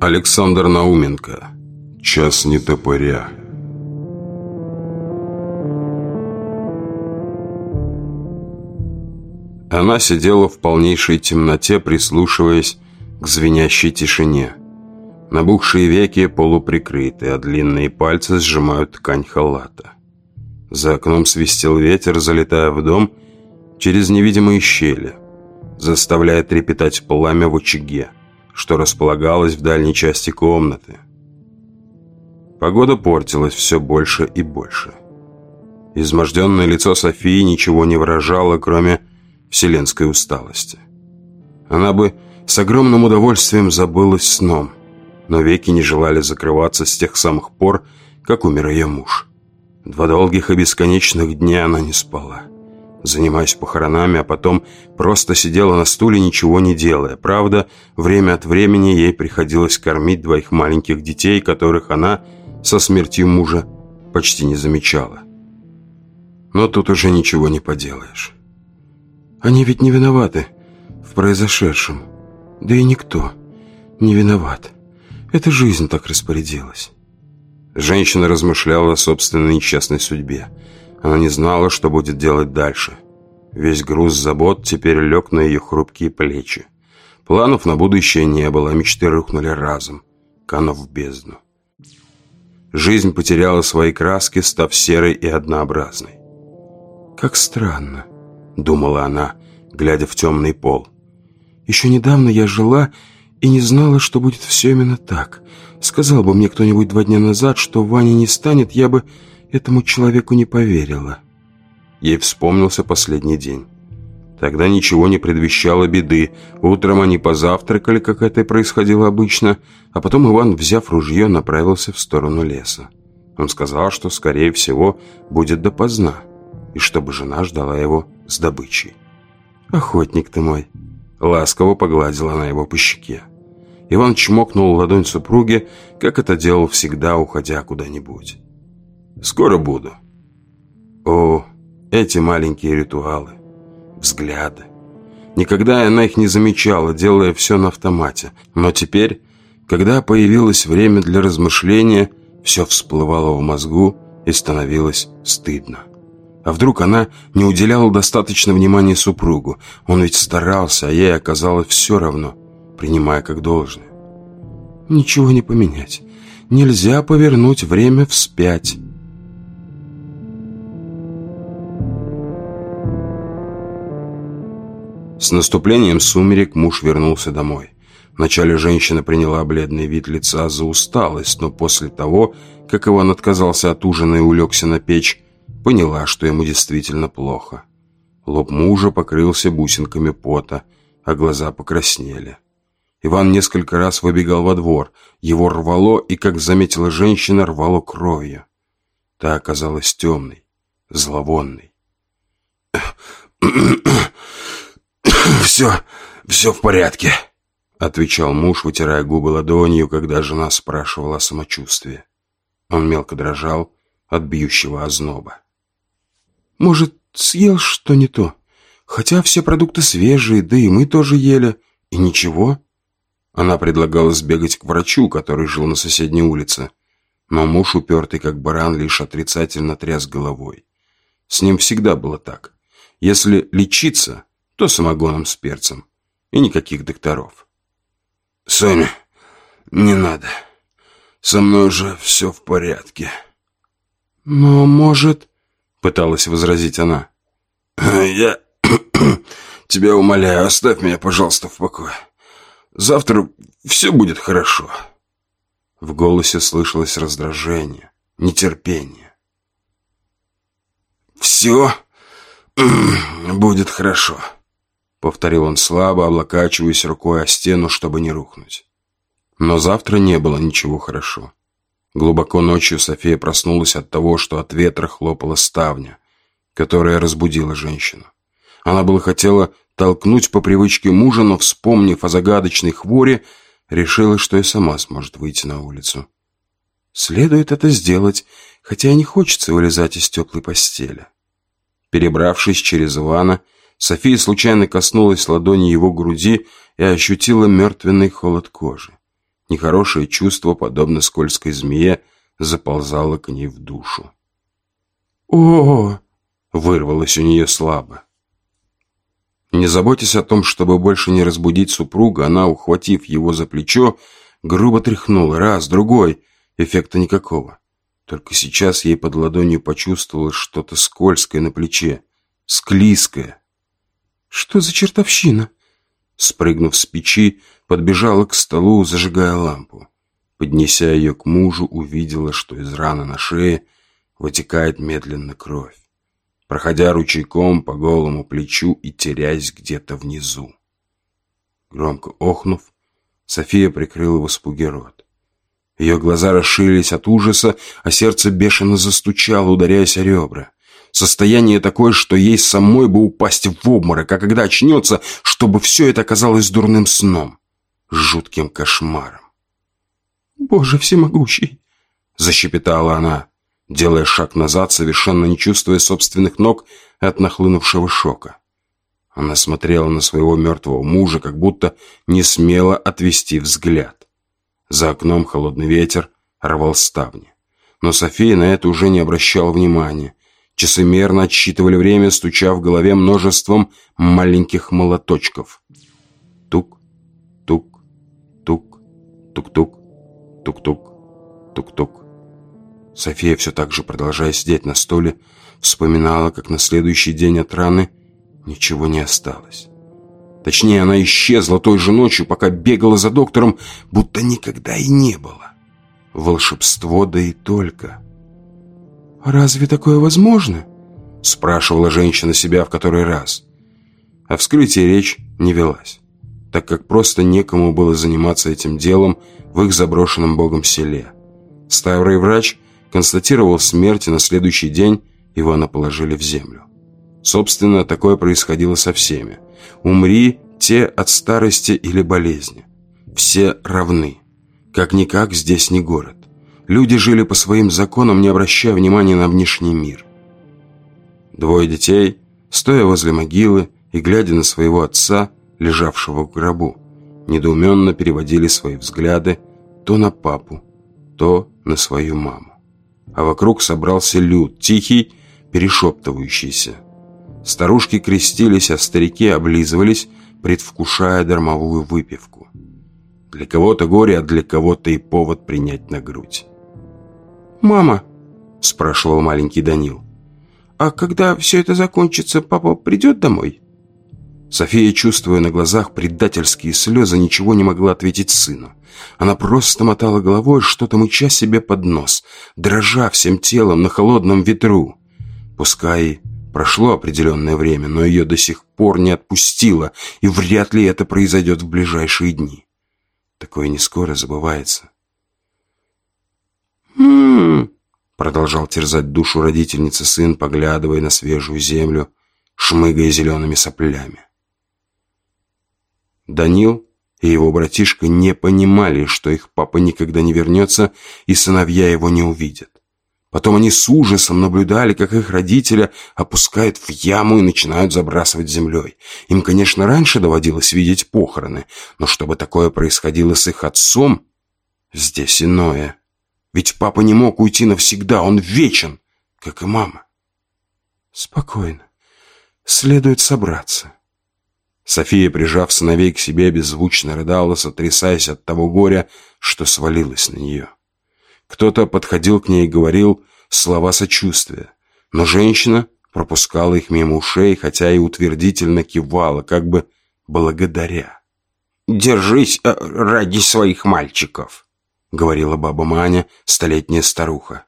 Александр Науменко Час не топоря Она сидела в полнейшей темноте, прислушиваясь к звенящей тишине. Набухшие веки полуприкрыты, а длинные пальцы сжимают ткань халата. За окном свистел ветер, залетая в дом через невидимые щели, заставляя трепетать пламя в очаге что располагалось в дальней части комнаты. Погода портилась все больше и больше. Изможденное лицо Софии ничего не выражало, кроме вселенской усталости. Она бы с огромным удовольствием забылась сном, но веки не желали закрываться с тех самых пор, как умер ее муж. Два долгих и бесконечных дня она не спала занимаясь похоронами, а потом просто сидела на стуле, ничего не делая. Правда, время от времени ей приходилось кормить двоих маленьких детей, которых она со смертью мужа почти не замечала. Но тут уже ничего не поделаешь. Они ведь не виноваты в произошедшем. Да и никто не виноват. Эта жизнь так распорядилась. Женщина размышляла о собственной несчастной судьбе – она не знала, что будет делать дальше. Весь груз забот теперь лег на ее хрупкие плечи. Планов на будущее не было, мечты рухнули разом, канув в бездну. Жизнь потеряла свои краски, став серой и однообразной. «Как странно», — думала она, глядя в темный пол. «Еще недавно я жила и не знала, что будет все именно так. Сказал бы мне кто-нибудь два дня назад, что Ваня не станет, я бы этому человеку не поверила. Ей вспомнился последний день. Тогда ничего не предвещало беды. Утром они позавтракали, как это и происходило обычно, а потом Иван, взяв ружье, направился в сторону леса. Он сказал, что, скорее всего, будет допоздна, и чтобы жена ждала его с добычей. «Охотник ты мой!» Ласково погладила она его по щеке. Иван чмокнул ладонь супруги, как это делал всегда, уходя куда-нибудь. Скоро буду. О, эти маленькие ритуалы, взгляды. Никогда она их не замечала, делая все на автомате. Но теперь, когда появилось время для размышления, все всплывало в мозгу и становилось стыдно. А вдруг она не уделяла достаточно внимания супругу? Он ведь старался, а ей оказалось все равно, принимая как должное. Ничего не поменять. Нельзя повернуть время вспять. С наступлением сумерек муж вернулся домой. Вначале женщина приняла бледный вид лица за усталость, но после того, как Иван отказался от ужина и улегся на печь, поняла, что ему действительно плохо. Лоб мужа покрылся бусинками пота, а глаза покраснели. Иван несколько раз выбегал во двор. Его рвало, и, как заметила женщина, рвало кровью. Та оказалась темной, зловонной. «Все, все в порядке», — отвечал муж, вытирая губы ладонью, когда жена спрашивала о самочувствии. Он мелко дрожал от бьющего озноба. «Может, съел что не то? Хотя все продукты свежие, да и мы тоже ели. И ничего?» Она предлагала сбегать к врачу, который жил на соседней улице. Но муж, упертый как баран, лишь отрицательно тряс головой. С ним всегда было так. Если лечиться, то самогоном с перцем. И никаких докторов. «Соня, не надо. Со мной уже все в порядке». «Но, может...» — пыталась возразить она. «Я тебя умоляю, оставь меня, пожалуйста, в покое. Завтра все будет хорошо». В голосе слышалось раздражение, нетерпение. «Все будет хорошо». Повторил он слабо, облокачиваясь рукой о стену, чтобы не рухнуть. Но завтра не было ничего хорошо. Глубоко ночью София проснулась от того, что от ветра хлопала ставня, которая разбудила женщину. Она было хотела толкнуть по привычке мужа, но, вспомнив о загадочной хворе, решила, что и сама сможет выйти на улицу. Следует это сделать, хотя и не хочется вылезать из теплой постели. Перебравшись через Ивана, София случайно коснулась ладони его груди и ощутила мертвенный холод кожи. Нехорошее чувство, подобно скользкой змее, заползало к ней в душу. о, вырвалось у нее слабо. Не заботясь о том, чтобы больше не разбудить супруга, она, ухватив его за плечо, грубо тряхнула. Раз, другой. Эффекта никакого. Только сейчас ей под ладонью почувствовалось что-то скользкое на плече. Склизкое. «Что за чертовщина?» Спрыгнув с печи, подбежала к столу, зажигая лампу. Поднеся ее к мужу, увидела, что из раны на шее вытекает медленно кровь проходя ручейком по голому плечу и теряясь где-то внизу. Громко охнув, София прикрыла в испуге рот. Ее глаза расширились от ужаса, а сердце бешено застучало, ударяясь о ребра. Состояние такое, что ей самой бы упасть в обморок, а когда очнется, чтобы все это оказалось дурным сном, жутким кошмаром. «Боже всемогущий!» — защепетала она делая шаг назад, совершенно не чувствуя собственных ног от нахлынувшего шока. Она смотрела на своего мертвого мужа, как будто не смела отвести взгляд. За окном холодный ветер рвал ставни. Но София на это уже не обращала внимания. Часы мерно отсчитывали время, стуча в голове множеством маленьких молоточков. Тук, тук, тук, тук-тук, тук-тук, тук-тук. София, все так же продолжая сидеть на столе, вспоминала, как на следующий день от раны ничего не осталось. Точнее, она исчезла той же ночью, пока бегала за доктором, будто никогда и не было. Волшебство, да и только. «Разве такое возможно?» спрашивала женщина себя в который раз. О вскрытии речь не велась, так как просто некому было заниматься этим делом в их заброшенном богом селе. Старый врач – констатировал смерть, и на следующий день Ивана положили в землю. Собственно, такое происходило со всеми. Умри те от старости или болезни. Все равны. Как-никак здесь не город. Люди жили по своим законам, не обращая внимания на внешний мир. Двое детей, стоя возле могилы и глядя на своего отца, лежавшего в гробу, недоуменно переводили свои взгляды то на папу, то на свою маму а вокруг собрался люд, тихий, перешептывающийся. Старушки крестились, а старики облизывались, предвкушая дармовую выпивку. Для кого-то горе, а для кого-то и повод принять на грудь. «Мама», — спрашивал маленький Данил, «а когда все это закончится, папа придет домой?» София, чувствуя на глазах предательские слезы, ничего не могла ответить сыну. Она просто мотала головой, что-то мыча себе под нос, дрожа всем телом на холодном ветру. Пускай прошло определенное время, но ее до сих пор не отпустило, и вряд ли это произойдет в ближайшие дни. Такое не скоро забывается. «М-м-м», продолжал терзать душу родительницы сын, поглядывая на свежую землю, шмыгая зелеными соплями. Данил и его братишка не понимали, что их папа никогда не вернется, и сыновья его не увидят. Потом они с ужасом наблюдали, как их родителя опускают в яму и начинают забрасывать землей. Им, конечно, раньше доводилось видеть похороны, но чтобы такое происходило с их отцом, здесь иное. Ведь папа не мог уйти навсегда, он вечен, как и мама. Спокойно. Следует собраться. София, прижав сыновей к себе, беззвучно рыдала, сотрясаясь от того горя, что свалилось на нее. Кто-то подходил к ней и говорил слова сочувствия, но женщина пропускала их мимо ушей, хотя и утвердительно кивала, как бы благодаря. «Держись э, ради своих мальчиков», — говорила баба Маня, столетняя старуха.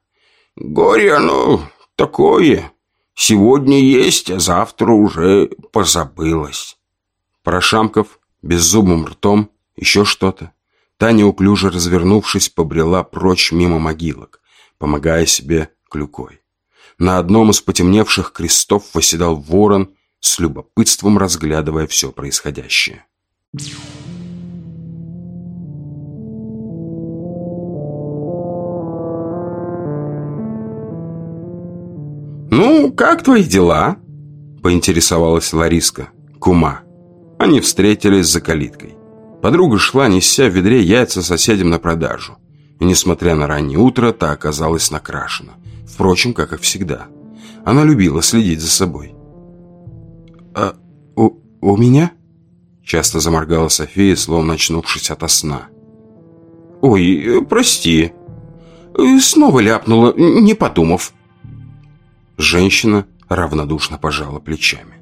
«Горе оно такое. Сегодня есть, а завтра уже позабылось». Прошамков беззубым ртом, еще что-то. Таня уклюже развернувшись, побрела прочь мимо могилок, помогая себе клюкой. На одном из потемневших крестов восседал ворон, с любопытством разглядывая все происходящее. «Ну, как твои дела?» – поинтересовалась Лариска, кума. Они встретились за калиткой. Подруга шла, неся в ведре яйца соседям на продажу. И, несмотря на раннее утро, та оказалась накрашена. Впрочем, как и всегда. Она любила следить за собой. «А у, у меня?» Часто заморгала София, словно очнувшись ото сна. «Ой, прости. Снова ляпнула, не подумав». Женщина равнодушно пожала плечами.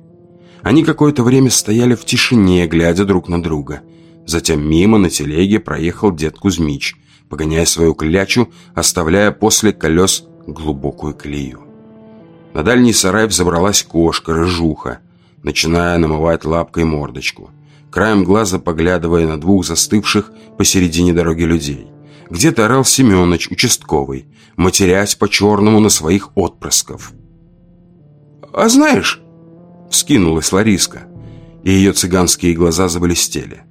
Они какое-то время стояли в тишине, глядя друг на друга. Затем мимо на телеге проехал дед Кузьмич, погоняя свою клячу, оставляя после колес глубокую колею. На дальний сарай взобралась кошка, рыжуха, начиная намывать лапкой мордочку, краем глаза поглядывая на двух застывших посередине дороги людей. Где-то орал Семенович, участковый, матерясь по-черному на своих отпрысков. «А знаешь...» — вскинулась Лариска, и ее цыганские глаза заблестели.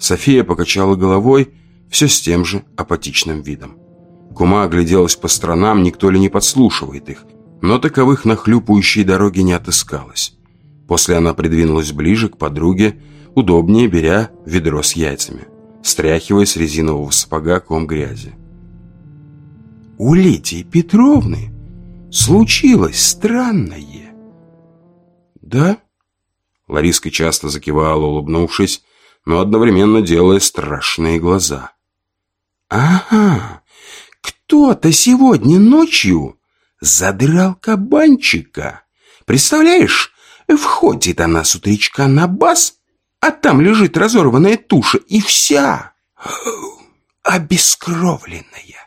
София покачала головой все с тем же апатичным видом. Кума огляделась по сторонам, никто ли не подслушивает их, но таковых на хлюпающей дороге не отыскалось. После она придвинулась ближе к подруге, удобнее беря ведро с яйцами, стряхивая с резинового сапога ком грязи. «У Лидии Петровны случилось странное». «Да?» Лариска часто закивала, улыбнувшись, но одновременно делая страшные глаза. «Ага, кто-то сегодня ночью задрал кабанчика. Представляешь, входит она с утречка на бас, а там лежит разорванная туша и вся обескровленная.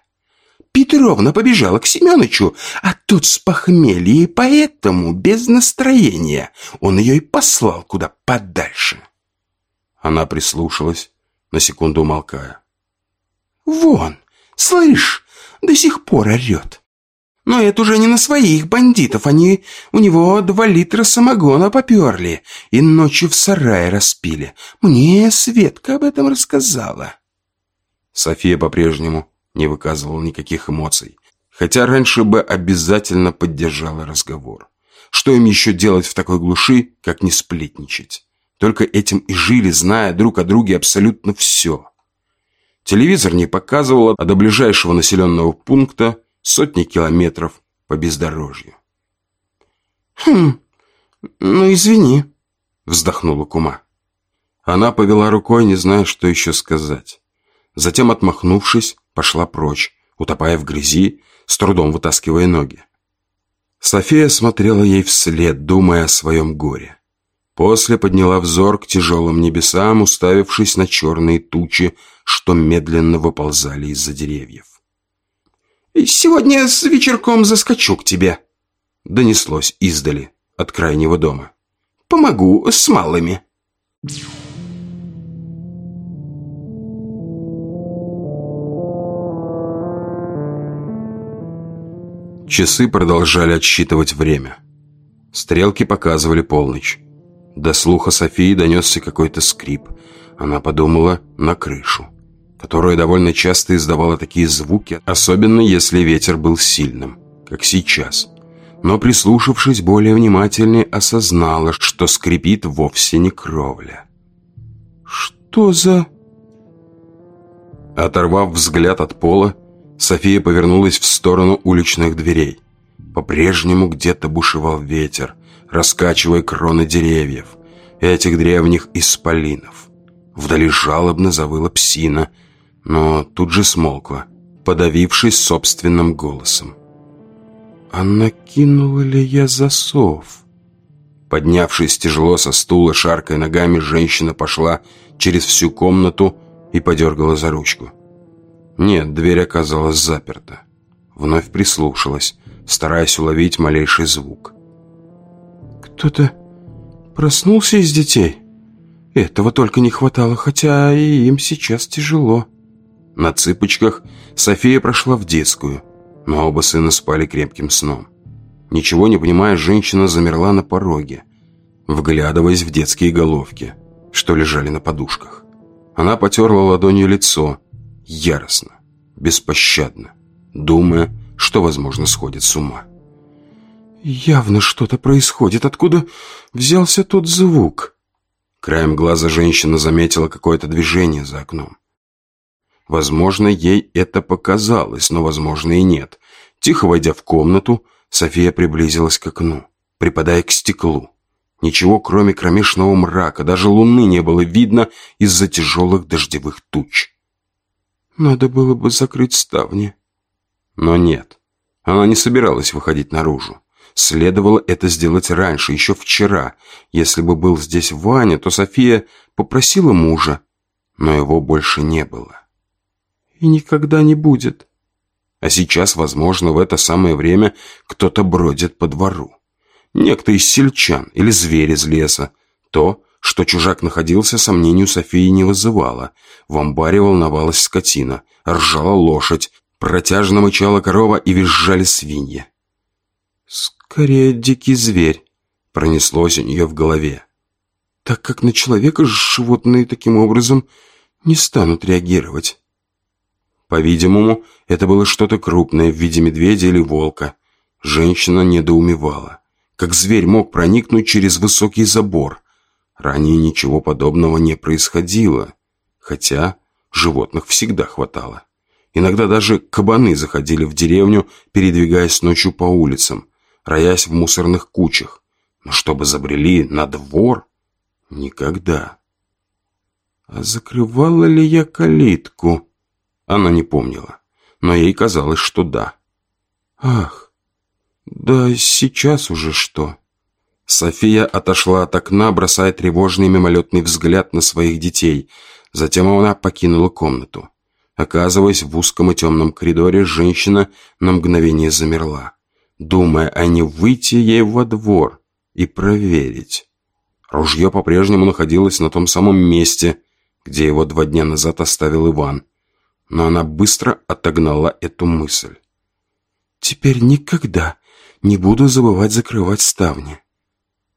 Петровна побежала к Семеновичу, а тот с похмелья и поэтому без настроения. Он ее и послал куда подальше. Она прислушалась, на секунду умолкая. «Вон, слышь, до сих пор орет. Но это уже не на своих бандитов. Они у него два литра самогона поперли и ночью в сарае распили. Мне Светка об этом рассказала. София по-прежнему не выказывала никаких эмоций, хотя раньше бы обязательно поддержала разговор. Что им еще делать в такой глуши, как не сплетничать? Только этим и жили, зная друг о друге абсолютно все. Телевизор не показывал, а до ближайшего населенного пункта сотни километров по бездорожью. «Хм, ну извини», — вздохнула кума. Она повела рукой, не зная, что еще сказать. Затем, отмахнувшись, пошла прочь, утопая в грязи, с трудом вытаскивая ноги. София смотрела ей вслед, думая о своем горе. После подняла взор к тяжелым небесам, уставившись на черные тучи, что медленно выползали из-за деревьев. «Сегодня с вечерком заскочу к тебе», — донеслось издали от крайнего дома. «Помогу с малыми». Часы продолжали отсчитывать время. Стрелки показывали полночь. До слуха Софии донесся какой-то скрип. Она подумала на крышу которая довольно часто издавала такие звуки, особенно если ветер был сильным, как сейчас. Но прислушавшись более внимательнее, осознала, что скрипит вовсе не кровля. «Что за...» Оторвав взгляд от пола, София повернулась в сторону уличных дверей. По-прежнему где-то бушевал ветер, раскачивая кроны деревьев, этих древних исполинов. Вдали жалобно завыла псина, но тут же смолкла, подавившись собственным голосом. «А накинула ли я засов?» Поднявшись тяжело со стула, шаркая ногами, женщина пошла через всю комнату и подергала за ручку. Нет, дверь оказалась заперта. Вновь прислушалась, стараясь уловить малейший звук. «Кто-то проснулся из детей?» Этого только не хватало, хотя и им сейчас тяжело. На цыпочках София прошла в детскую, но оба сына спали крепким сном. Ничего не понимая, женщина замерла на пороге, вглядываясь в детские головки, что лежали на подушках. Она потерла ладонью лицо, яростно, беспощадно, думая, что, возможно, сходит с ума. Явно что-то происходит. Откуда взялся тот звук? Краем глаза женщина заметила какое-то движение за окном. Возможно, ей это показалось, но, возможно, и нет. Тихо войдя в комнату, София приблизилась к окну, припадая к стеклу. Ничего, кроме кромешного мрака, даже луны не было видно из-за тяжелых дождевых туч. Надо было бы закрыть ставни. Но нет, она не собиралась выходить наружу. Следовало это сделать раньше, еще вчера. Если бы был здесь Ваня, то София попросила мужа, но его больше не было. И никогда не будет. А сейчас, возможно, в это самое время кто-то бродит по двору. Некто из сельчан или зверь из леса. То, что чужак находился, сомнению Софии не вызывало. В амбаре волновалась скотина, ржала лошадь, протяжно мычала корова и визжали свиньи. «Скорее дикий зверь», — пронеслось у нее в голове. «Так как на человека животные таким образом не станут реагировать». По-видимому, это было что-то крупное в виде медведя или волка. Женщина недоумевала. Как зверь мог проникнуть через высокий забор? Ранее ничего подобного не происходило. Хотя животных всегда хватало. Иногда даже кабаны заходили в деревню, передвигаясь ночью по улицам, роясь в мусорных кучах. Но чтобы забрели на двор? Никогда. А закрывала ли я калитку? Она не помнила, но ей казалось, что да. Ах, «Да сейчас уже что?» София отошла от окна, бросая тревожный мимолетный взгляд на своих детей. Затем она покинула комнату. Оказываясь в узком и темном коридоре, женщина на мгновение замерла, думая, а не выйти ей во двор и проверить. Ружье по-прежнему находилось на том самом месте, где его два дня назад оставил Иван. Но она быстро отогнала эту мысль. «Теперь никогда не буду забывать закрывать ставни».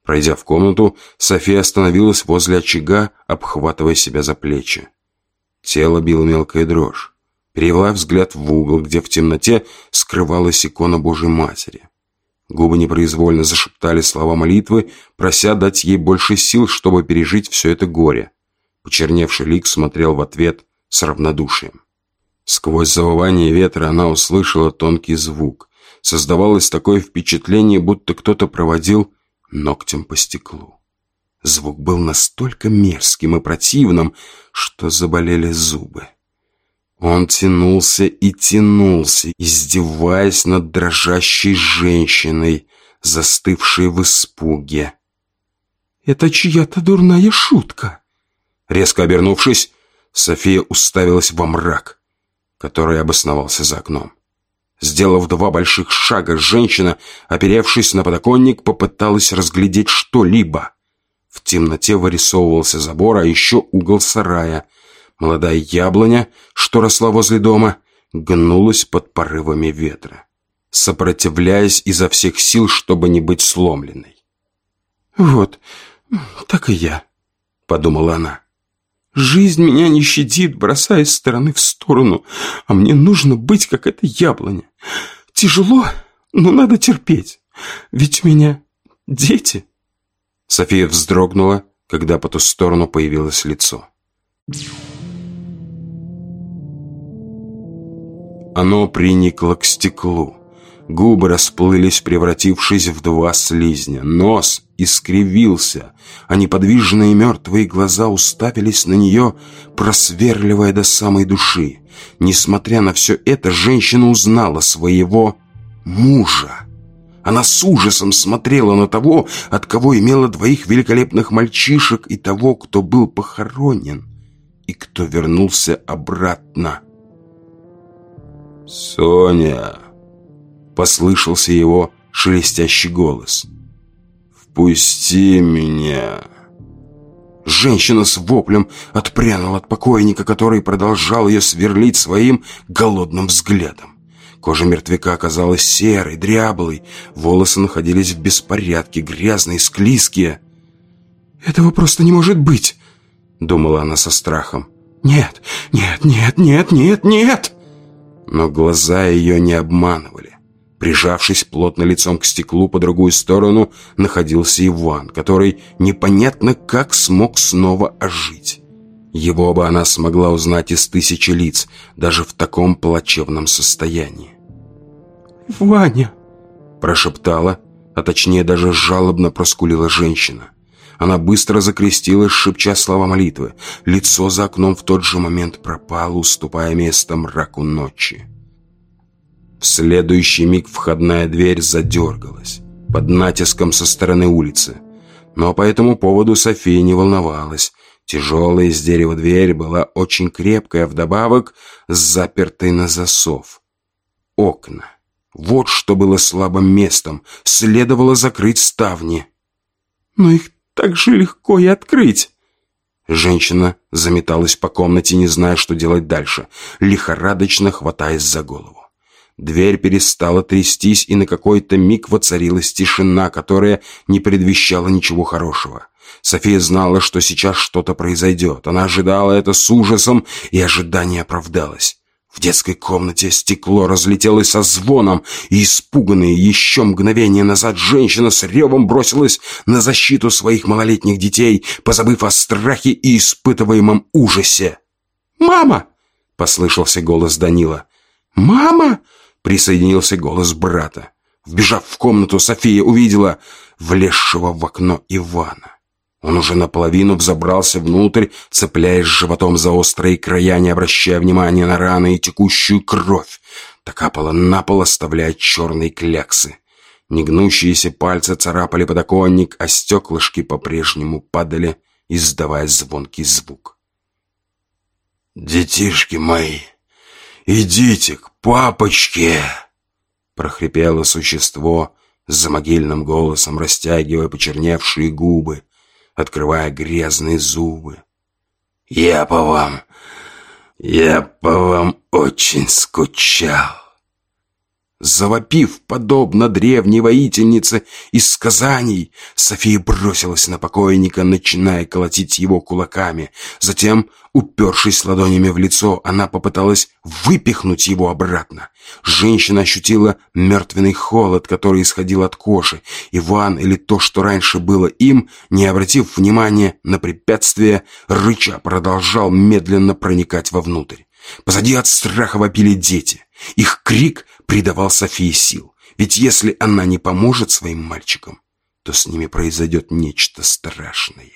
Пройдя в комнату, София остановилась возле очага, обхватывая себя за плечи. Тело било мелкая дрожь. Перевела взгляд в угол, где в темноте скрывалась икона Божьей Матери. Губы непроизвольно зашептали слова молитвы, прося дать ей больше сил, чтобы пережить все это горе. Почерневший лик смотрел в ответ с равнодушием. Сквозь завывание ветра она услышала тонкий звук, Создавалось такое впечатление, будто кто-то проводил ногтем по стеклу. Звук был настолько мерзким и противным, что заболели зубы. Он тянулся и тянулся, издеваясь над дрожащей женщиной, застывшей в испуге. «Это чья-то дурная шутка!» Резко обернувшись, София уставилась во мрак, который обосновался за окном. Сделав два больших шага, женщина, оперевшись на подоконник, попыталась разглядеть что-либо. В темноте вырисовывался забор, а еще угол сарая. Молодая яблоня, что росла возле дома, гнулась под порывами ветра, сопротивляясь изо всех сил, чтобы не быть сломленной. «Вот, так и я», — подумала она. Жизнь меня не щадит, бросая с стороны в сторону, а мне нужно быть, как эта яблоня. Тяжело, но надо терпеть, ведь у меня дети. София вздрогнула, когда по ту сторону появилось лицо. Оно приникло к стеклу. Губы расплылись, превратившись в два слизня. Нос искривился, а неподвижные мертвые глаза уставились на нее, просверливая до самой души. Несмотря на все это, женщина узнала своего мужа. Она с ужасом смотрела на того, от кого имела двоих великолепных мальчишек, и того, кто был похоронен, и кто вернулся обратно. «Соня!» Послышался его шелестящий голос. «Впусти меня!» Женщина с воплем отпрянула от покойника, который продолжал ее сверлить своим голодным взглядом. Кожа мертвяка оказалась серой, дряблой, волосы находились в беспорядке, грязные, склизкие. «Этого просто не может быть!» — думала она со страхом. «Нет, нет, нет, нет, нет, нет!» Но глаза ее не обманывали. Прижавшись плотно лицом к стеклу по другую сторону, находился Иван, который непонятно как смог снова ожить. Его бы она смогла узнать из тысячи лиц, даже в таком плачевном состоянии. «Ваня!» – прошептала, а точнее даже жалобно проскулила женщина. Она быстро закрестилась, шепча слова молитвы. Лицо за окном в тот же момент пропало, уступая место мраку ночи. В следующий миг входная дверь задергалась под натиском со стороны улицы. Но по этому поводу София не волновалась. Тяжелая из дерева дверь была очень крепкая, вдобавок запертой на засов. Окна. Вот что было слабым местом. Следовало закрыть ставни. «Но их так же легко и открыть!» Женщина заметалась по комнате, не зная, что делать дальше, лихорадочно хватаясь за голову. Дверь перестала трястись, и на какой-то миг воцарилась тишина, которая не предвещала ничего хорошего. София знала, что сейчас что-то произойдет. Она ожидала это с ужасом, и ожидание оправдалось. В детской комнате стекло разлетелось со звоном, и испуганная еще мгновение назад женщина с ревом бросилась на защиту своих малолетних детей, позабыв о страхе и испытываемом ужасе. «Мама!» — послышался голос Данила. «Мама!» — присоединился голос брата. Вбежав в комнату, София увидела влезшего в окно Ивана. Он уже наполовину взобрался внутрь, цепляясь животом за острые края, не обращая внимания на раны и текущую кровь. Так капала на пол, оставляя черные кляксы. Негнущиеся пальцы царапали подоконник, а стеклышки по-прежнему падали, издавая звонкий звук. «Детишки мои, идите к папочке!» прохрипело существо с могильным голосом, растягивая почерневшие губы открывая грязные зубы. «Я по вам, я по вам очень скучал». Завопив, подобно древней воительнице из сказаний, София бросилась на покойника, начиная колотить его кулаками. Затем, упершись ладонями в лицо, она попыталась выпихнуть его обратно. Женщина ощутила мертвенный холод, который исходил от кожи. Иван, или то, что раньше было им, не обратив внимания на препятствие, рыча продолжал медленно проникать вовнутрь. Позади от страха вопили дети. Их крик придавал Софии сил. Ведь если она не поможет своим мальчикам, то с ними произойдет нечто страшное.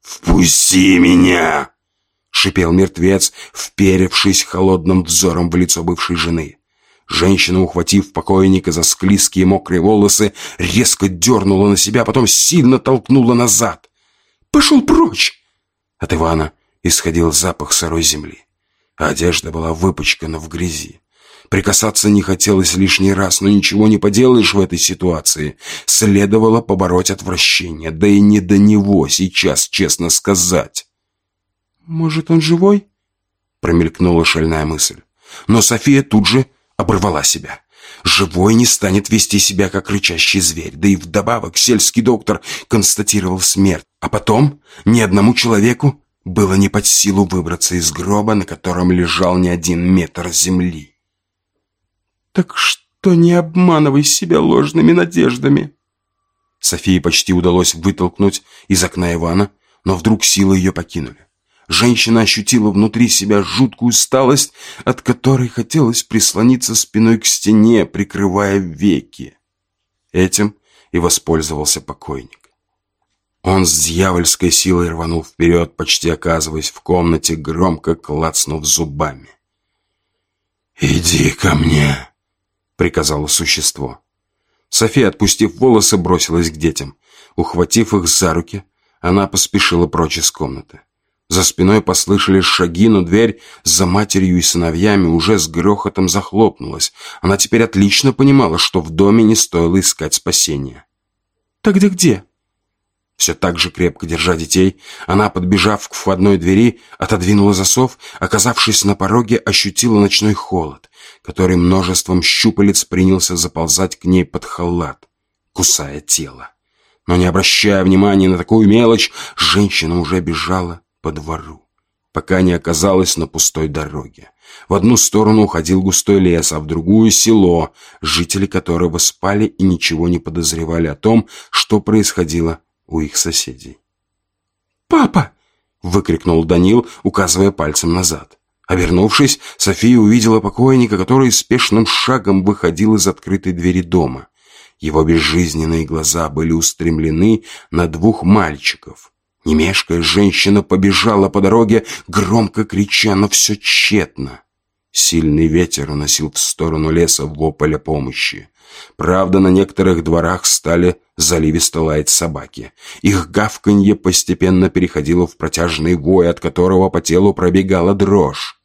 «Впусти меня!» — шипел мертвец, вперевшись холодным взором в лицо бывшей жены. Женщина, ухватив покойника за склизкие мокрые волосы, резко дернула на себя, потом сильно толкнула назад. «Пошел прочь!» От Ивана исходил запах сырой земли, а одежда была выпачкана в грязи. Прикасаться не хотелось лишний раз, но ничего не поделаешь в этой ситуации. Следовало побороть отвращение, да и не до него сейчас, честно сказать. «Может, он живой?» Промелькнула шальная мысль. Но София тут же оборвала себя. Живой не станет вести себя, как рычащий зверь. Да и вдобавок сельский доктор констатировал смерть. А потом ни одному человеку было не под силу выбраться из гроба, на котором лежал не один метр земли. «Так что не обманывай себя ложными надеждами!» Софии почти удалось вытолкнуть из окна Ивана, но вдруг силы ее покинули. Женщина ощутила внутри себя жуткую усталость, от которой хотелось прислониться спиной к стене, прикрывая веки. Этим и воспользовался покойник. Он с дьявольской силой рванул вперед, почти оказываясь в комнате, громко клацнув зубами. «Иди ко мне!» — приказало существо. София, отпустив волосы, бросилась к детям. Ухватив их за руки, она поспешила прочь из комнаты. За спиной послышались шаги, но дверь за матерью и сыновьями уже с грохотом захлопнулась. Она теперь отлично понимала, что в доме не стоило искать спасения. «Тогда где?» Все так же крепко держа детей, она, подбежав к входной двери, отодвинула засов, оказавшись на пороге, ощутила ночной холод, который множеством щупалец принялся заползать к ней под халат, кусая тело. Но не обращая внимания на такую мелочь, женщина уже бежала по двору. пока не оказалась на пустой дороге. В одну сторону уходил густой лес, а в другую — село, жители которого спали и ничего не подозревали о том, что происходило у их соседей. «Папа!» — выкрикнул Данил, указывая пальцем назад. Обернувшись, София увидела покойника, который спешным шагом выходил из открытой двери дома. Его безжизненные глаза были устремлены на двух мальчиков. Немешкая женщина побежала по дороге, громко крича, но все тщетно. Сильный ветер уносил в сторону леса вопль о помощи. Правда, на некоторых дворах стали заливисто лаять собаки. Их гавканье постепенно переходило в протяжный вой, от которого по телу пробегала дрожь.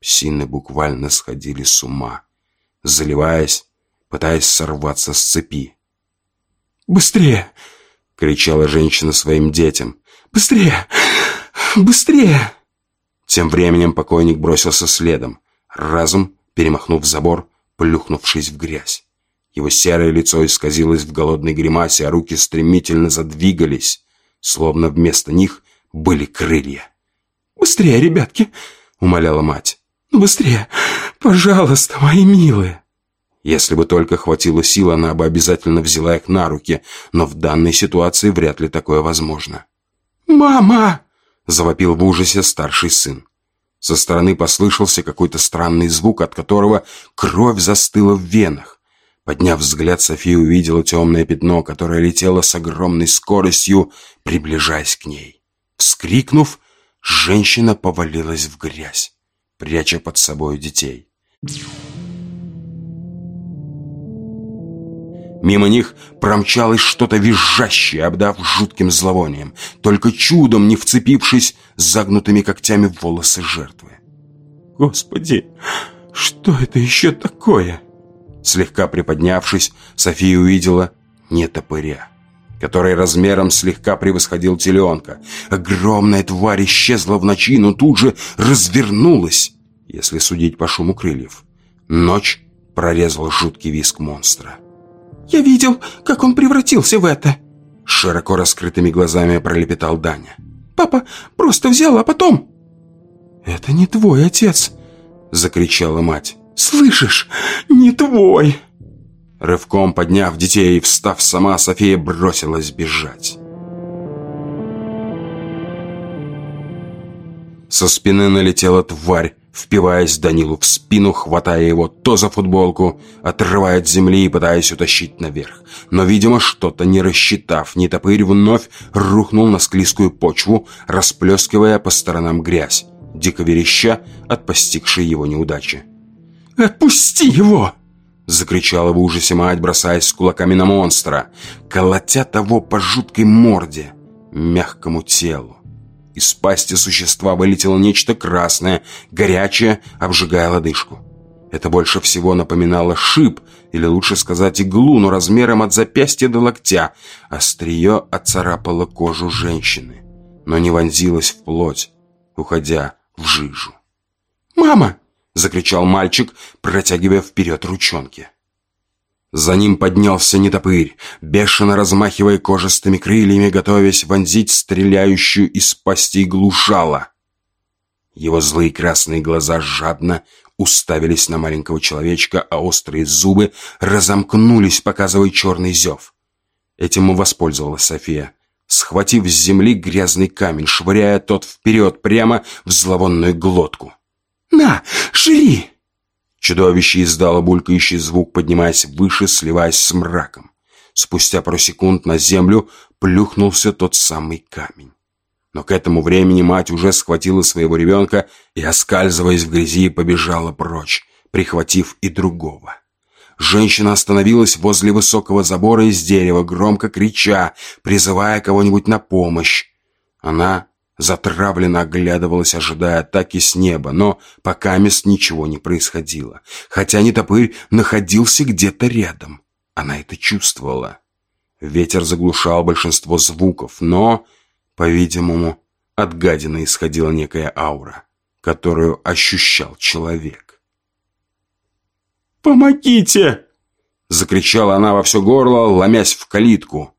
Псины буквально сходили с ума, заливаясь, пытаясь сорваться с цепи. «Быстрее!» — кричала женщина своим детям. «Быстрее! Быстрее!» Тем временем покойник бросился следом, разом перемахнув забор, плюхнувшись в грязь. Его серое лицо исказилось в голодной гримасе, а руки стремительно задвигались, словно вместо них были крылья. «Быстрее, ребятки!» — умоляла мать. «Ну быстрее! Пожалуйста, мои милые!» Если бы только хватило сил, она бы обязательно взяла их на руки, но в данной ситуации вряд ли такое возможно. «Мама!» — завопил в ужасе старший сын. Со стороны послышался какой-то странный звук, от которого кровь застыла в венах. Подняв взгляд, София увидела темное пятно, которое летело с огромной скоростью, приближаясь к ней. Вскрикнув, женщина повалилась в грязь, пряча под собой детей. Мимо них промчалось что-то визжащее, обдав жутким зловонием, только чудом не вцепившись загнутыми когтями в волосы жертвы. «Господи, что это еще такое?» Слегка приподнявшись, София увидела нетопыря, который размером слегка превосходил теленка. Огромная тварь исчезла в ночи, но тут же развернулась, если судить по шуму крыльев. Ночь прорезал жуткий виск монстра. Я видел, как он превратился в это!» Широко раскрытыми глазами пролепетал Даня. «Папа просто взял, а потом...» «Это не твой отец!» Закричала мать. «Слышишь? Не твой!» Рывком подняв детей и встав сама, София бросилась бежать. Со спины налетела тварь, впиваясь Данилу в спину, хватая его то за футболку, отрывая от земли и пытаясь утащить наверх. Но, видимо, что-то не рассчитав, нетопырь вновь рухнул на склизкую почву, расплескивая по сторонам грязь, дико вереща от постигшей его неудачи. «Отпусти его!» Закричала в ужасе мать, бросаясь с кулаками на монстра, колотя того по жуткой морде, мягкому телу. Из пасти существа вылетело нечто красное, горячее, обжигая лодыжку. Это больше всего напоминало шип, или лучше сказать иглу, но размером от запястья до локтя. Острие отцарапало кожу женщины, но не вонзилось в плоть, уходя в жижу. «Мама!» — закричал мальчик, протягивая вперед ручонки. За ним поднялся нетопырь, бешено размахивая кожистыми крыльями, готовясь вонзить стреляющую из пасти иглу жала. Его злые красные глаза жадно уставились на маленького человечка, а острые зубы разомкнулись, показывая черный зев. Этим и воспользовалась София, схватив с земли грязный камень, швыряя тот вперед прямо в зловонную глотку. «На, жри!» Чудовище издало булькающий звук, поднимаясь выше, сливаясь с мраком. Спустя пару секунд на землю плюхнулся тот самый камень. Но к этому времени мать уже схватила своего ребенка и, оскальзываясь в грязи, побежала прочь, прихватив и другого. Женщина остановилась возле высокого забора из дерева, громко крича, призывая кого-нибудь на помощь. Она Затравленно оглядывалась, ожидая атаки с неба, но пока мест ничего не происходило. Хотя нетопырь находился где-то рядом. Она это чувствовала. Ветер заглушал большинство звуков, но, по-видимому, от гадины исходила некая аура, которую ощущал человек. «Помогите!» Закричала она во все горло, ломясь в калитку.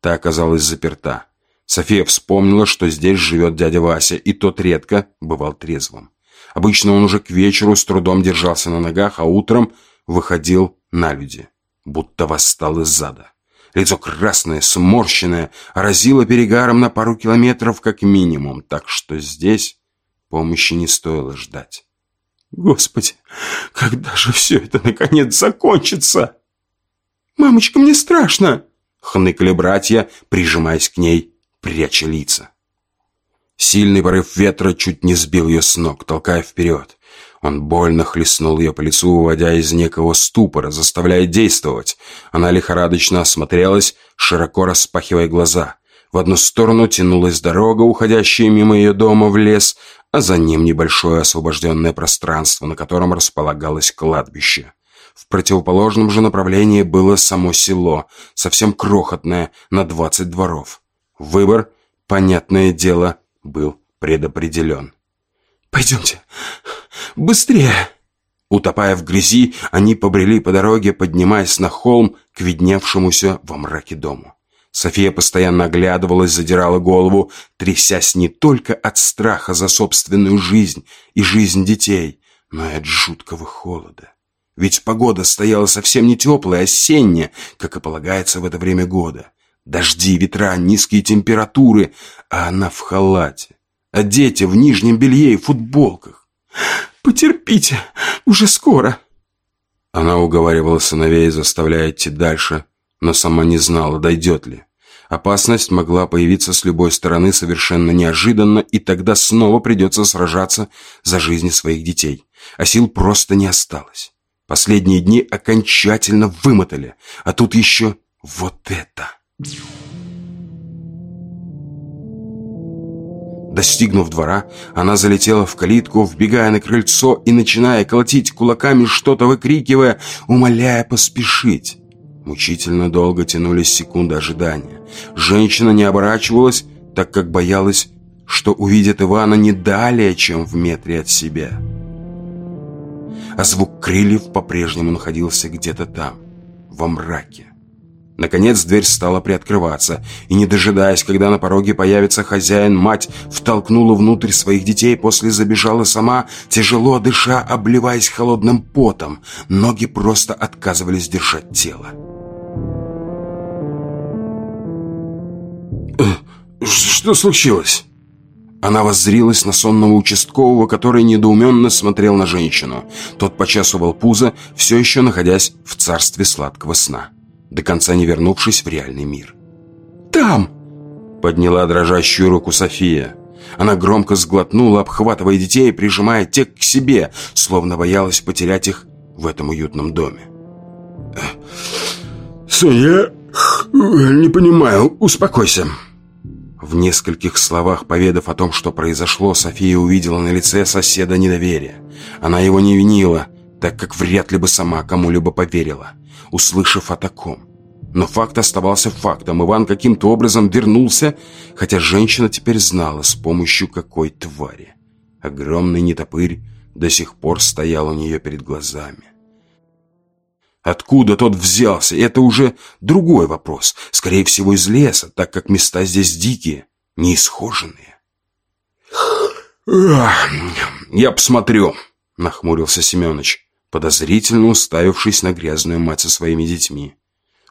Та оказалась заперта. София вспомнила, что здесь живет дядя Вася, и тот редко бывал трезвым. Обычно он уже к вечеру с трудом держался на ногах, а утром выходил на люди, будто восстал из зада. Лицо красное, сморщенное, разило перегаром на пару километров как минимум, так что здесь помощи не стоило ждать. «Господи, когда же все это наконец закончится?» «Мамочка, мне страшно!» — хныкали братья, прижимаясь к ней, пряча лица. Сильный порыв ветра чуть не сбил ее с ног, толкая вперед. Он больно хлестнул ее по лицу, выводя из некого ступора, заставляя действовать. Она лихорадочно осмотрелась, широко распахивая глаза. В одну сторону тянулась дорога, уходящая мимо ее дома в лес, а за ним небольшое освобожденное пространство, на котором располагалось кладбище. В противоположном же направлении было само село, совсем крохотное, на двадцать дворов. Выбор, понятное дело, был предопределен. «Пойдемте, быстрее!» Утопая в грязи, они побрели по дороге, поднимаясь на холм к видневшемуся во мраке дому. София постоянно оглядывалась, задирала голову, трясясь не только от страха за собственную жизнь и жизнь детей, но и от жуткого холода. Ведь погода стояла совсем не теплая, а осенняя, как и полагается в это время года. Дожди, ветра, низкие температуры, а она в халате. А дети в нижнем белье и футболках. «Потерпите, уже скоро!» Она уговаривала сыновей, заставляя идти дальше, но сама не знала, дойдет ли. Опасность могла появиться с любой стороны совершенно неожиданно, и тогда снова придется сражаться за жизни своих детей. А сил просто не осталось. Последние дни окончательно вымотали, а тут еще вот это. Достигнув двора, она залетела в калитку, вбегая на крыльцо и начиная колотить кулаками, что-то выкрикивая, умоляя поспешить. Мучительно долго тянулись секунды ожидания. Женщина не оборачивалась, так как боялась, что увидит Ивана не далее, чем в метре от себя. А звук крыльев по-прежнему находился где-то там, во мраке. Наконец дверь стала приоткрываться, и, не дожидаясь, когда на пороге появится хозяин, мать втолкнула внутрь своих детей, после забежала сама, тяжело дыша, обливаясь холодным потом. Ноги просто отказывались держать тело. «Э, «Что случилось?» Она воззрилась на сонного участкового, который недоуменно смотрел на женщину. Тот почесывал пузо, все еще находясь в царстве сладкого сна до конца не вернувшись в реальный мир. «Там!» — подняла дрожащую руку София. Она громко сглотнула, обхватывая детей и прижимая тех к себе, словно боялась потерять их в этом уютном доме. «Соня, не понимаю, успокойся». В нескольких словах, поведав о том, что произошло, София увидела на лице соседа недоверие. Она его не винила, так как вряд ли бы сама кому-либо поверила услышав о таком. Но факт оставался фактом. Иван каким-то образом вернулся, хотя женщина теперь знала, с помощью какой твари. Огромный нетопырь до сих пор стоял у нее перед глазами. Откуда тот взялся, это уже другой вопрос. Скорее всего, из леса, так как места здесь дикие, неисхоженные. «Я посмотрю», — нахмурился Семенович подозрительно уставившись на грязную мать со своими детьми.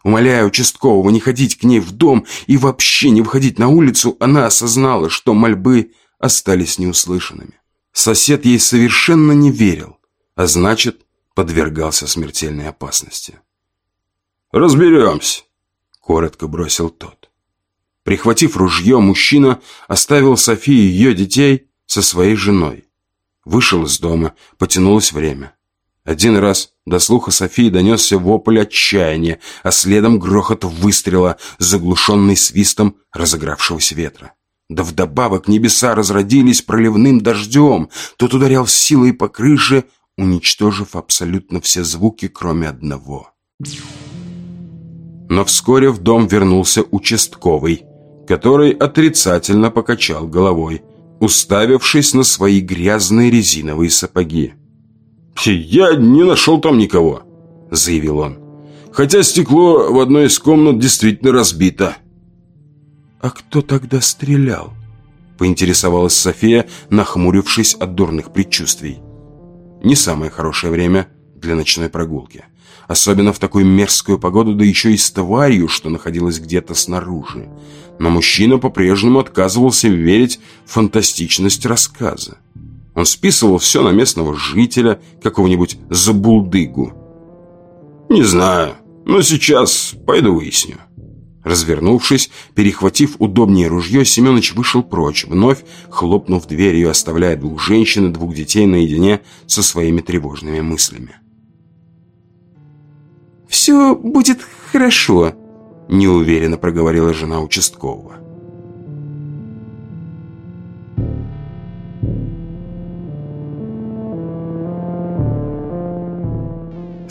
Умоляя участкового не ходить к ней в дом и вообще не выходить на улицу, она осознала, что мольбы остались неуслышанными. Сосед ей совершенно не верил, а значит, подвергался смертельной опасности. «Разберемся», — коротко бросил тот. Прихватив ружье, мужчина оставил Софии и ее детей со своей женой. Вышел из дома, потянулось время. Один раз до слуха Софии донесся вопль отчаяния, а следом грохот выстрела, заглушенный свистом разыгравшегося ветра. Да вдобавок небеса разродились проливным дождем, тот ударял силой по крыше, уничтожив абсолютно все звуки, кроме одного. Но вскоре в дом вернулся участковый, который отрицательно покачал головой, уставившись на свои грязные резиновые сапоги. «Я не нашел там никого», — заявил он. «Хотя стекло в одной из комнат действительно разбито». «А кто тогда стрелял?» Поинтересовалась София, нахмурившись от дурных предчувствий. Не самое хорошее время для ночной прогулки. Особенно в такую мерзкую погоду, да еще и с тварью, что находилась где-то снаружи. Но мужчина по-прежнему отказывался верить в фантастичность рассказа. Он списывал все на местного жителя, какого-нибудь забулдыгу. «Не знаю, но сейчас пойду выясню». Развернувшись, перехватив удобнее ружье, Семенович вышел прочь, вновь хлопнув дверью, оставляя двух женщин и двух детей наедине со своими тревожными мыслями. «Все будет хорошо», – неуверенно проговорила жена участкового.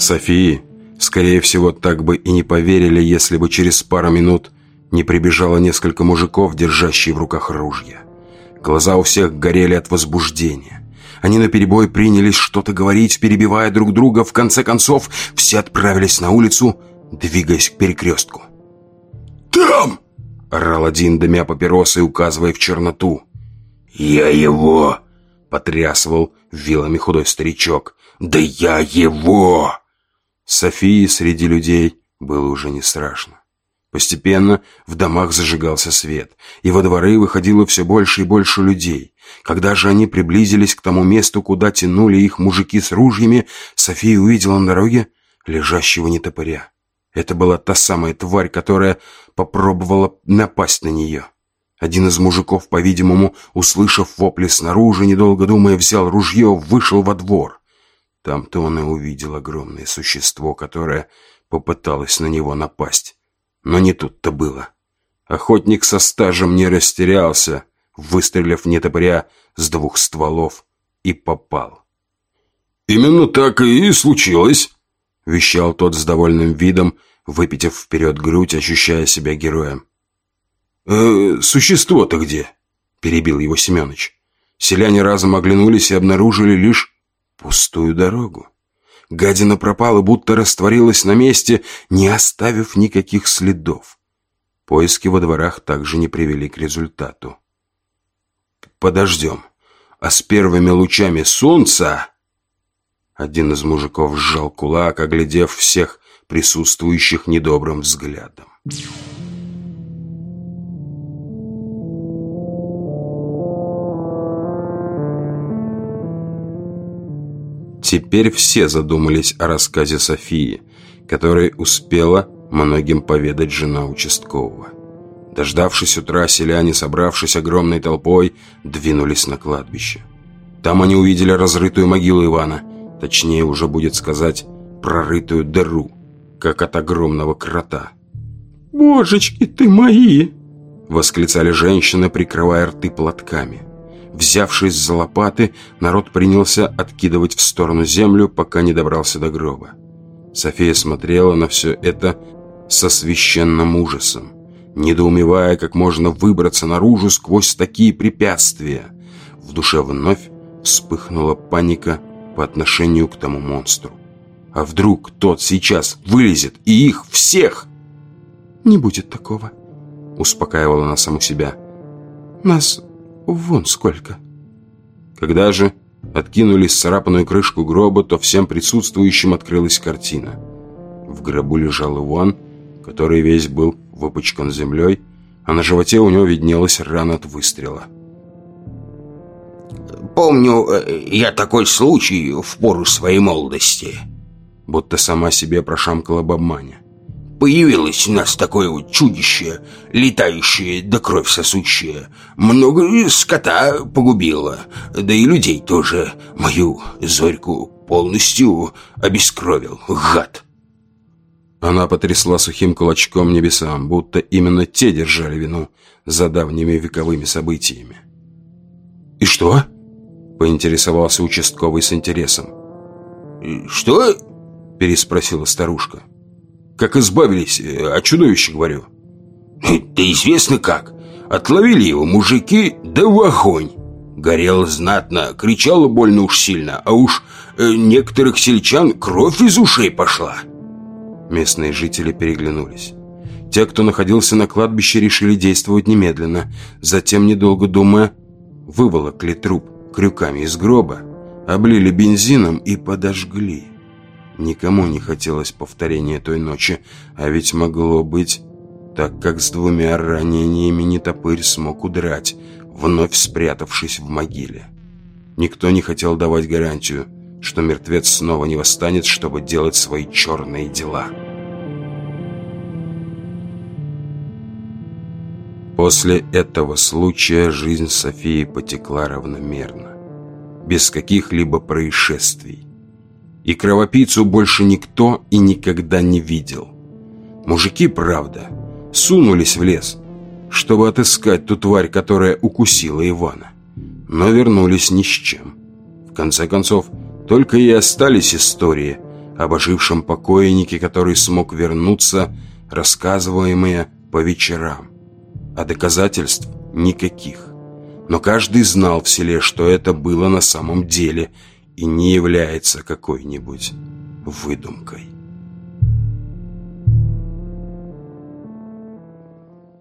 Софии, скорее всего, так бы и не поверили, если бы через пару минут не прибежало несколько мужиков, держащие в руках ружья. Глаза у всех горели от возбуждения. Они наперебой принялись что-то говорить, перебивая друг друга. В конце концов, все отправились на улицу, двигаясь к перекрестку. «Там!» — орал один, дымя папиросой, указывая в черноту. «Я его!» — потрясывал вилами худой старичок. «Да я его!» Софии среди людей было уже не страшно. Постепенно в домах зажигался свет, и во дворы выходило все больше и больше людей. Когда же они приблизились к тому месту, куда тянули их мужики с ружьями, София увидела на дороге лежащего нетопыря. Это была та самая тварь, которая попробовала напасть на нее. Один из мужиков, по-видимому, услышав вопли снаружи, недолго думая, взял ружье, вышел во двор. Там-то он и увидел огромное существо, которое попыталось на него напасть. Но не тут-то было. Охотник со стажем не растерялся, выстрелив нетопыря с двух стволов, и попал. «Именно так и случилось», — вещал тот с довольным видом, выпитив вперед грудь, ощущая себя героем. «Э, «Существо-то где?» — перебил его Семенович. Селяне разом оглянулись и обнаружили лишь пустую дорогу. Гадина пропала, будто растворилась на месте, не оставив никаких следов. Поиски во дворах также не привели к результату. «Подождем, а с первыми лучами солнца...» Один из мужиков сжал кулак, оглядев всех присутствующих недобрым взглядом. Теперь все задумались о рассказе Софии, который успела многим поведать жена участкового. Дождавшись утра, селяне, собравшись огромной толпой, двинулись на кладбище. Там они увидели разрытую могилу Ивана, точнее уже будет сказать, прорытую дыру, как от огромного крота. «Божечки ты мои!» — восклицали женщины, прикрывая рты платками. Взявшись за лопаты, народ принялся откидывать в сторону землю, пока не добрался до гроба. София смотрела на все это со священным ужасом, недоумевая, как можно выбраться наружу сквозь такие препятствия. В душе вновь вспыхнула паника по отношению к тому монстру. А вдруг тот сейчас вылезет и их всех? «Не будет такого», — успокаивала она саму себя. «Нас Вон сколько. Когда же откинули сцарапанную крышку гроба, то всем присутствующим открылась картина. В гробу лежал Иван, который весь был выпачкан землей, а на животе у него виднелась рана от выстрела. «Помню э, я такой случай в пору своей молодости», будто сама себе прошамкала бабманя. Появилось у нас такое вот чудище, летающее да кровь сосущее. Много скота погубило, да и людей тоже. Мою Зорьку полностью обескровил, гад. Она потрясла сухим кулачком небесам, будто именно те держали вину за давними вековыми событиями. «И что?» – поинтересовался участковый с интересом. «Что?» – переспросила старушка. Как избавились, э, о чудовище говорю. Да известно как. Отловили его мужики, да в огонь. Горел знатно, кричало больно уж сильно, а уж э, некоторых сельчан кровь из ушей пошла. Местные жители переглянулись. Те, кто находился на кладбище, решили действовать немедленно. Затем, недолго думая, выволокли труп крюками из гроба, облили бензином и подожгли. Никому не хотелось повторения той ночи, а ведь могло быть, так как с двумя ранениями нетопырь смог удрать, вновь спрятавшись в могиле. Никто не хотел давать гарантию, что мертвец снова не восстанет, чтобы делать свои черные дела. После этого случая жизнь Софии потекла равномерно, без каких-либо происшествий. И кровопийцу больше никто и никогда не видел. Мужики, правда, сунулись в лес, чтобы отыскать ту тварь, которая укусила Ивана, но вернулись ни с чем. В конце концов, только и остались истории об ожившем покойнике, который смог вернуться, рассказываемые по вечерам а доказательств никаких. Но каждый знал в селе, что это было на самом деле и не является какой-нибудь выдумкой.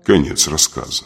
Конец рассказа.